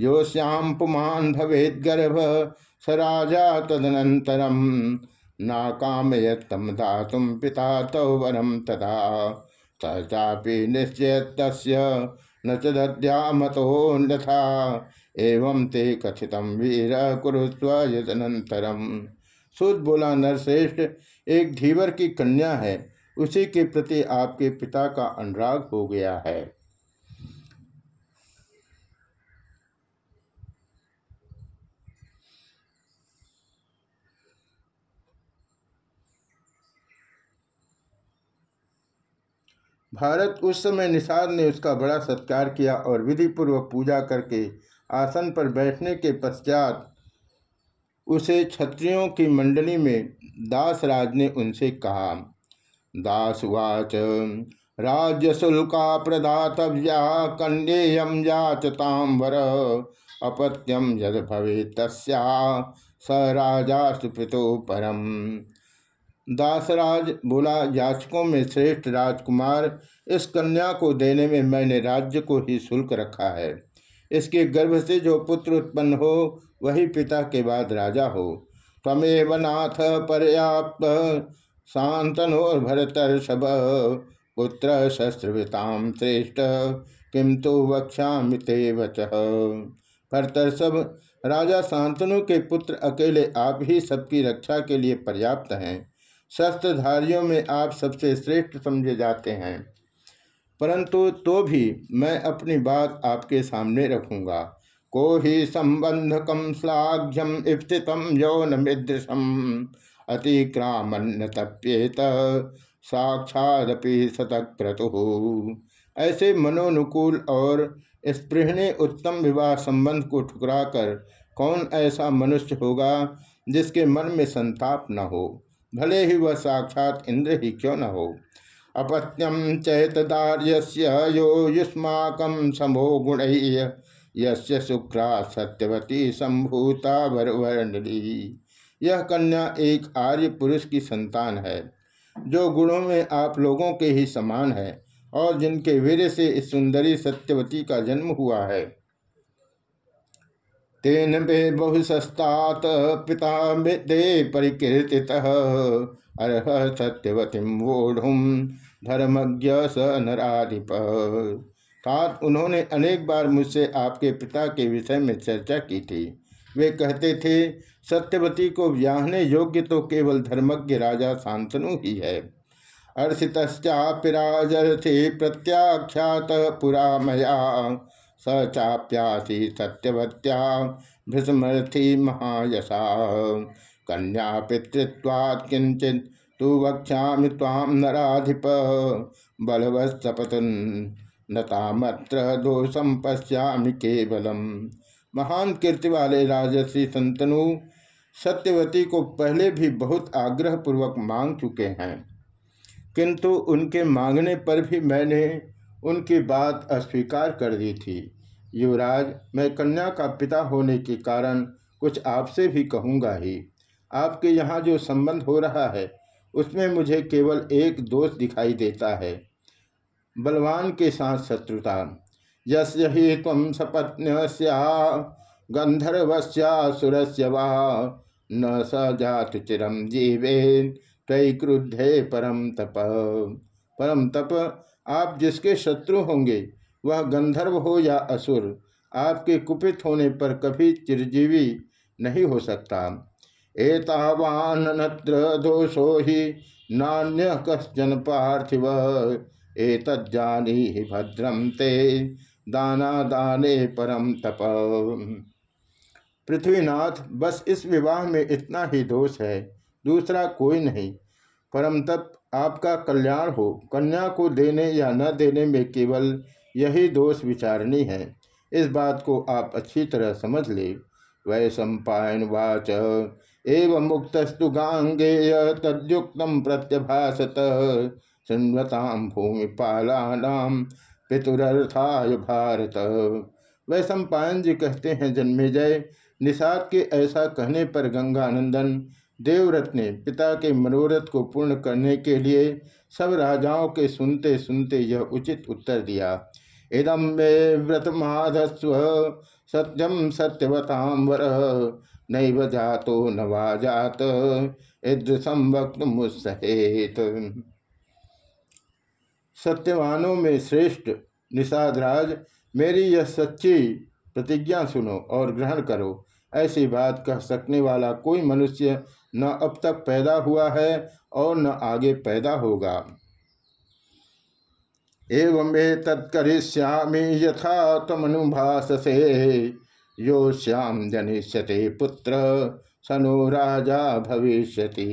S1: यो श्याम पुमान भवेद गर्भ स राजा तदनन्तरम नाकामयत्तम दातुम पिता तौ वरम तदा। सहचापि निश्चय तस्य न च दद्यामतोन्यथा एवं ते कथितम वीर कुरुस्व यदनन्तरम। सूद बोला, नरश्रेष्ठ, एक धीवर की कन्या है, उसी के प्रति आपके पिता का अनुराग हो गया है। भारत उस समय निषाद ने उसका बड़ा सत्कार किया और विधि पूर्वक पूजा करके आसन पर बैठने के पश्चात उसे क्षत्रियों की मंडली में दासराज ने उनसे कहा, दासवाच राज्य शुल्का प्रदातव्या याचताम वर अपत्यम यद भवे तस्या, स राजा सुपितो परम। दासराज बोला, याचकों में श्रेष्ठ राजकुमार इस कन्या को देने में मैंने राज्य को ही शुल्क रखा है। इसके गर्भ से जो पुत्र उत्पन्न हो वही पिता के बाद राजा हो। तमेव नाथ पर्याप्त शांतनोर भरतर्षभ पुत्र शस्त्रविताम श्रेष्ठ किम तो वक्षा ते वच। भरतर्षभ राजा शांतनु के पुत्र अकेले आप ही सबकी रक्षा के लिए पर्याप्त हैं। शस्त्रधारियों में आप सबसे श्रेष्ठ समझे जाते हैं। परंतु तो भी मैं अपनी बात आपके सामने रखूँगा। को ही संबंधकम श्लाघ्यम स्थित यौन मिदृशम अतिक्रामन्न तप्येत साक्षादपि शतक्रतु ऐसे मनोनुकूल और स्पृहणे उत्तम विवाह संबंध को ठुकराकर कौन ऐसा मनुष्य होगा जिसके मन में संताप न हो? भले ही वह साक्षात इंद्र ही क्यों न हो? अपत्यम चैतदार्य यो युष्माकम समो गुण। यस्य शुक्रा सत्यवती संभूता वरवर्णी यह कन्या एक आर्य पुरुष की संतान है, जो गुणों में आप लोगों के ही समान है और जिनके वीर से इस सुंदरी सत्यवती का जन्म हुआ है। तेन बे बहुसस्तात पिता दे परिकीर्ति अर्ह सत्यवती वोढ़ुम धर्मज्ञ स नराधिप। तात उन्होंने अनेक बार मुझसे आपके पिता के विषय में चर्चा की थी। वे कहते थे, सत्यवती को व्याहने योग्य तो केवल धर्मज्ञ राजा शांतनु ही है। अर्षितश्चापिराजर्थी प्रत्याख्यात पुरा मया स चाप्यासी सत्यवत्या भृषमर्थी महायशा। कन्या पितृत्वात् किंचित तु वक्षा ताम नाधिप बलवत्सपतन। नतामत्र दोषम पश्यामि केवलम। महान कीर्ति वाले राजश्री संतनु सत्यवती को पहले भी बहुत आग्रह पूर्वक मांग चुके हैं। किंतु उनके मांगने पर भी मैंने उनकी बात अस्वीकार कर दी थी। युवराज, मैं कन्या का पिता होने के कारण कुछ आपसे भी कहूँगा ही। आपके यहाँ जो संबंध हो रहा है, उसमें मुझे केवल एक दोष दिखाई देता है। बलवान के साथ शत्रुता। यस्य ही तम सपत्न्या गंधर्वस्यासुरस्य वा। न स जात चिरम जीवे तय क्रुद्धे परम तप। परम तप, आप जिसके शत्रु होंगे, वह गंधर्व हो या असुर, आपके कुपित होने पर कभी चिरजीवी नहीं हो सकता। एतावानत्र दोषो ही, नान्य कश्चन पार्थिव। एतज्जानी भद्रम ते दाना दाने परम तप। पृथ्वीनाथ, बस इस विवाह में इतना ही दोष है, दूसरा कोई नहीं। परम तप आपका कल्याण हो, कन्या को देने या न देने में केवल यही दोष विचारणी है। इस बात को आप अच्छी तरह समझ ले। वै सम्पायन वाच एवं मुक्तस्तु गांगेय, तद्युक्त प्रत्यभासत। भूमि भूमिपालानाम पितुरर्थाय भारत। वै सम्पायन जी कहते हैं, जन्मे जय। निषाद के ऐसा कहने पर गंगानंदन देवव्रत ने पिता के मनोरथ को पूर्ण करने के लिए सब राजाओं के सुनते सुनते यह उचित उत्तर दिया। इदम मे व्रत माधस्व सत्यम सत्यवताम वर, नैव जातो न वा जात ईदृशम वक्त मुसहेत सत्यवानों में श्रेष्ठ निषादराज, मेरी यह सच्ची प्रतिज्ञा सुनो और ग्रहण करो। ऐसी बात कह सकने वाला कोई मनुष्य न अब तक पैदा हुआ है और न आगे पैदा होगा। एवं तत्करिष्यामी यथा तमनुभाषसे यो श्याम जनिष्यते पुत्र, सनो राजा भविष्यति।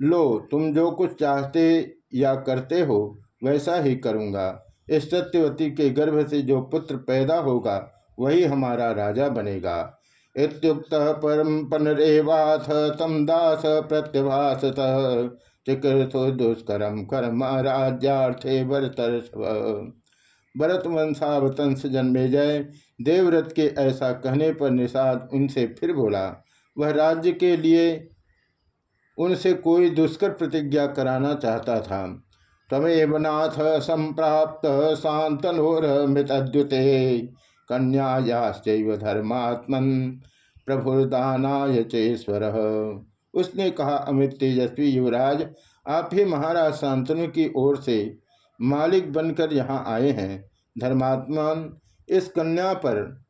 S1: लो, तुम जो कुछ चाहते या करते हो, वैसा ही करूँगा। इस सत्यवती के गर्भ से जो पुत्र पैदा होगा, वही हमारा राजा बनेगा। इतुक्त परम पनरेवाथ तम दास प्रत्यभाषत चिकृथो दुष्करम कर्म राज्यार्थे भरतर्षभ भरत वंशावतंश जन्मे जय। देवव्रत के ऐसा कहने पर निषाद उनसे फिर बोला, वह राज्य के लिए उनसे कोई दुष्कर प्रतिज्ञा कराना चाहता था। तमेव नाथ संप्राप्त शांतनोर मृतद्युते, कन्यायाश्चैव धर्मात्मन प्रभुदानाय चेश्वर। उसने कहा, अमित तेजस्वी युवराज, आप ही महाराज शांतनु की ओर से मालिक बनकर यहाँ आए हैं। धर्मात्मान, इस कन्या पर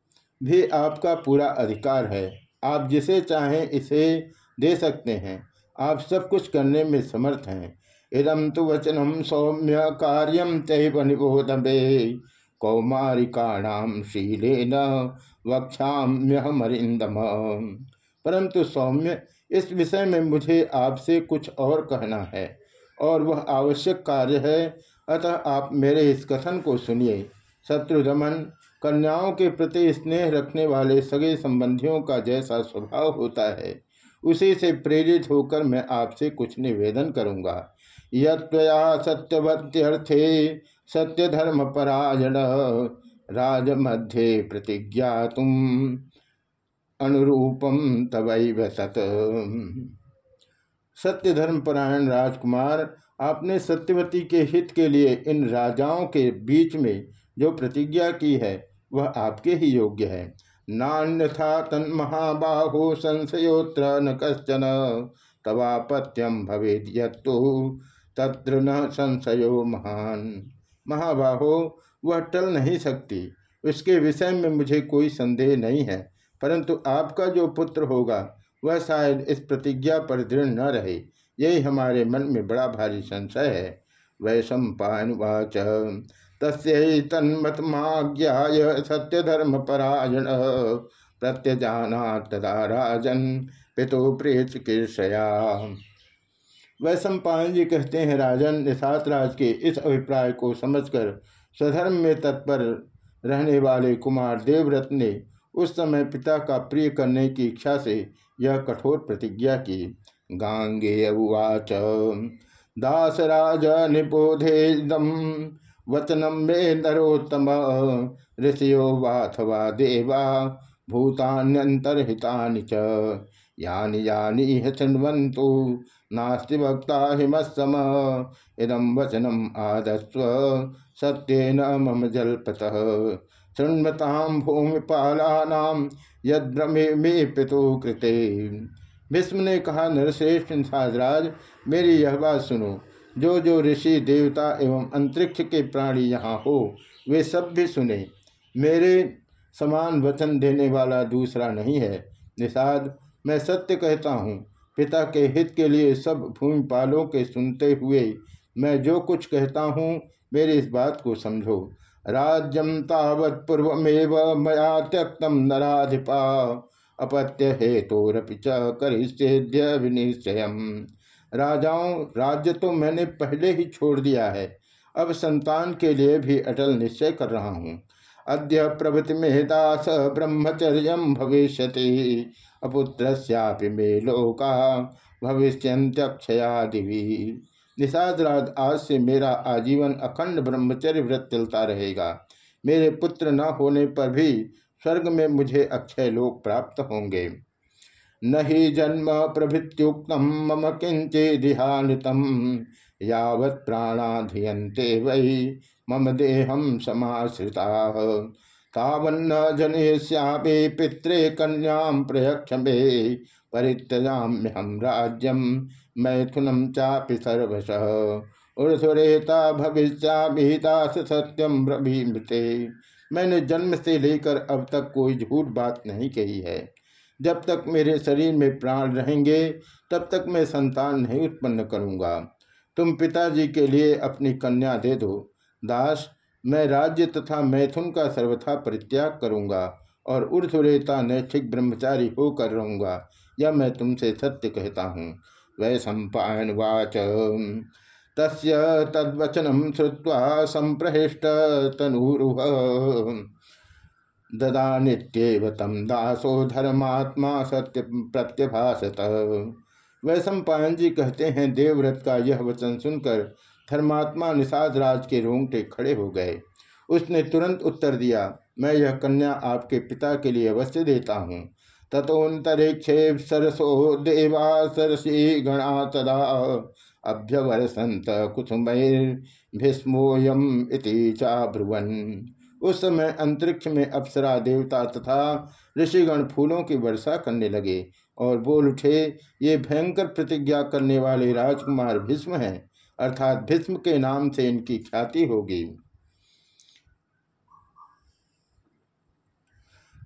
S1: भी आपका पूरा अधिकार है। आप जिसे चाहें इसे दे सकते हैं। आप सब कुछ करने में समर्थ हैं। इदम तो वचनम सौम्य कार्यम तैव निबोधबे कौमारिकाणाम शीले न वक्षाम्य वक्षाम्यहमरिंदम परंतु सौम्य, इस विषय में मुझे आपसे कुछ और कहना है, और वह आवश्यक कार्य है। अतः आप मेरे इस कथन को सुनिए। शत्रुदमन, कन्याओं के प्रति स्नेह रखने वाले सगे संबंधियों का जैसा स्वभाव होता है उसी से प्रेरित होकर मैं आपसे कुछ निवेदन करूँगा। यया सत्यवत्यर्थे सत्य धर्म परायण राज मध्य प्रतिज्ञा तुम अनुरूपम तवैव सत। सत्य धर्म परायण राजकुमार, आपने सत्यवती के हित के लिए इन राजाओं के बीच में जो प्रतिज्ञा की है, वह आपके ही योग्य है। नान्यथा तन महाबाहो संशयोत्र न कश्चन तवापत्यम भवेद यत्तु, तत्र न संशयो महान। महाबाहो, वह टल नहीं सकती। उसके विषय में मुझे कोई संदेह नहीं है, परंतु आपका जो पुत्र होगा, वह शायद इस प्रतिज्ञा पर दृढ़ न रहे। यही हमारे मन में बड़ा भारी संशय है। वैशंपावाच तन्मतमाज्ञाय सत्य धर्म परायण प्रत्यजाना तदा राजन पितु प्रिय चिकित्सया वैशंपायन जी कहते हैं, राजन निषात राज के इस अभिप्राय को समझकर स्वधर्म में तत्पर रहने वाले कुमार देवव्रत ने उस समय पिता का प्रिय करने की इच्छा से यह कठोर प्रतिज्ञा की। गांगे उवाच दासराज निपोधेदम वचनम मे नरोत्तम ऋषियो वाथवा देवा भूतान्यंतरहिता च। यानि यानि शृण्वन्तु, नास्ति वक्ता हिमस्तम। इदम वचनम आदस्व सत्येन मम जल्पतः। शृण्वताम भूमिपालानाम यद्रमे मे पितु कृते। भीष्म ने कहा नरश्रेष्ठ साजराज, मेरी यह बात सुनो। जो जो ऋषि, देवता एवं अंतरिक्ष के प्राणी यहाँ हो, वे सब भी सुने। मेरे समान वचन देने वाला दूसरा नहीं है। निषाद, मैं सत्य कहता हूँ, पिता के हित के लिए सब भूमिपालों के सुनते हुए मैं जो कुछ कहता हूँ, मेरी इस बात को समझो। राज्यम तावत पूर्वमेव मया त्यक्तम नराधिपा, अपत्य हेतोरपि च करिष्येद्य विनिश्चय राजाओं, राज्य तो मैंने पहले ही छोड़ दिया है। अब संतान के लिए भी अटल निश्चय कर रहा हूँ। अद्य प्रभृति में दास ब्रह्मचर्य भविष्य अपुत्र मे लोका भविष्यंत्यक्षया दिवी निषाद रात आज से मेरा आजीवन अखंड ब्रह्मचर्य व्रत चलता रहेगा। मेरे पुत्र न होने पर भी स्वर्ग में मुझे अक्षय लोक प्राप्त होंगे। न ही जन्म प्रभृत्युक्त मम किंचेदिहानितम यावत् वही मम देहम समाश्रिता। तावन्न जनेश्यापे पित्रे कन्याम प्रयक्ष मे परित्यजाम्यहम राज्यम मैथुनम चापि सर्वश। ऊर्धरेता भविष्याभिदास सत्यम ब्रभीमते मैंने जन्म से लेकर अब तक कोई झूठ बात नहीं कही है। जब तक मेरे शरीर में प्राण रहेंगे, तब तक मैं संतान नहीं उत्पन्न करूँगा। तुम पिताजी के लिए अपनी कन्या दे दो। दास, मैं राज्य तथा मैथुन का सर्वथा परित्याग करूँगा और ऊर्धरेता नैष्ठिक ब्रह्मचारी होकर रहूँगा। यह मैं तुमसे सत्य कहता हूँ। वै सम्पावाच तस् तद्वचनम श्रुवा संप्रहिष्ट तनूरुह। ददा नित्येव तम दासो धर्मात्मा सत्य प्रत्यभाषत वैशंपायन जी कहते हैं, देवव्रत का यह वचन सुनकर धर्मात्मा निषाद राज के रोंगटे खड़े हो गए। उसने तुरंत उत्तर दिया, मैं यह कन्या आपके पिता के लिए अवश्य देता हूँ। तथोन्तरिक्षे सरसो देवा सरसी गणा तदा। अभ्यवरसंत कुसुमैर्भीस्मोयम इति चाब्रुवन। उस समय अंतरिक्ष में अप्सरा देवता तथा ऋषिगण फूलों की वर्षा करने लगे और बोल उठे, ये भयंकर प्रतिज्ञा करने वाले राजकुमार भीष्म हैं, अर्थात भीष्म के नाम से इनकी ख्याति होगी।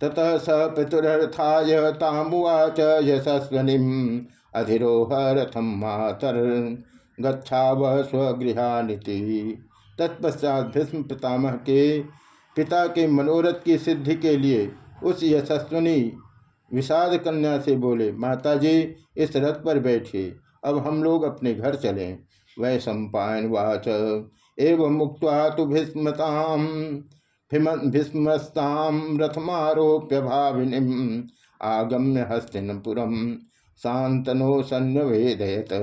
S1: ततः स पितुरर्थाय तामुवाच यशस्वनी अधिरोह रथम मातर गच्छाव स्वगृहानिति। तत्पश्चात भीष्म पितामह के पिता के मनोरथ की सिद्धि के लिए उस यशस्विनी विषाद कन्या से बोले, माताजी, इस रथ पर बैठिए, अब हम लोग अपने घर चलें। वै सम्पायन वाच एवं मुक्त तो भीस्मताम भीस्मस्ताम रथमारोप्य भाविनी, आगम्य हस्तिनपुरम शांतनो सन्वेदयत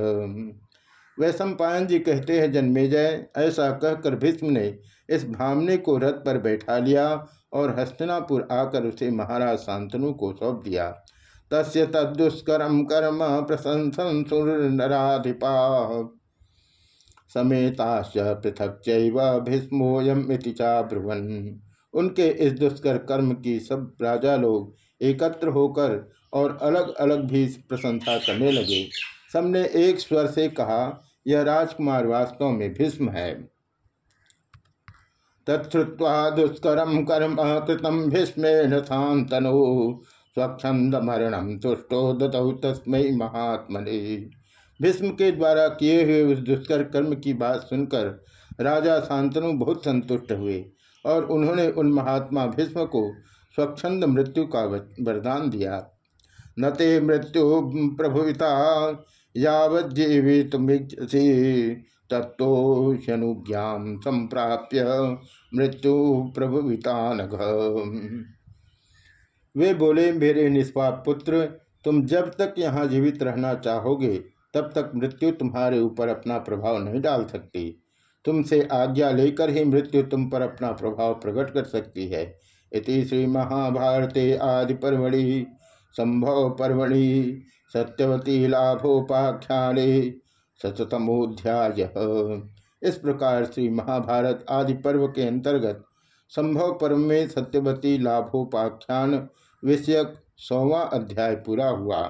S1: वैशंपायन जी कहते हैं, जन्मेजय, ऐसा कहकर भीष्म ने इस भामने को रथ पर बैठा लिया और हस्तनापुर आकर उसे महाराज शांतनु को सौंप दिया। तस्य तदुष्करम कर्म प्रशंसन सुरधिपा समेताश्च पृथक भीष्मोयम चाब्रुवन। उनके इस दुष्कर कर्म की सब राजा लोग एकत्र होकर और अलग अलग भी प्रशंसा करने लगे। सबने एक स्वर से कहा, यह राजकुमार वास्तव में भीष्म है। तत्वा दुष्करम कर्म कृतम भीष्मेन शांतनु स्वच्छंद मरणम तुष्टो दतौ तस्मय महात्मने। भीष्म के द्वारा किए हुए उस दुष्कर कर्म की बात सुनकर राजा शांतनु बहुत संतुष्ट हुए और उन्होंने उन महात्मा भीष्म को स्वच्छंद मृत्यु का वरदान दिया। न ते मृत्यु प्रभुता यावज्जीवित तत्वनुज्ञान संप्राप्य मृत्यु प्रभुता नघ वे बोले, मेरे निष्पाप पुत्र, तुम जब तक यहाँ जीवित रहना चाहोगे, तब तक मृत्यु तुम्हारे ऊपर अपना प्रभाव नहीं डाल सकती। तुमसे आज्ञा लेकर ही मृत्यु तुम पर अपना प्रभाव प्रकट कर सकती है। इति श्री महाभारते आदि परमणि संभव परमणि सत्यवती लाभोपाख्याने। शतमोध्याय इस प्रकार श्री महाभारत आदि पर्व के अंतर्गत संभव पर्व में सत्यवती लाभोपाख्यान विषयक सौवा अध्याय पूरा हुआ।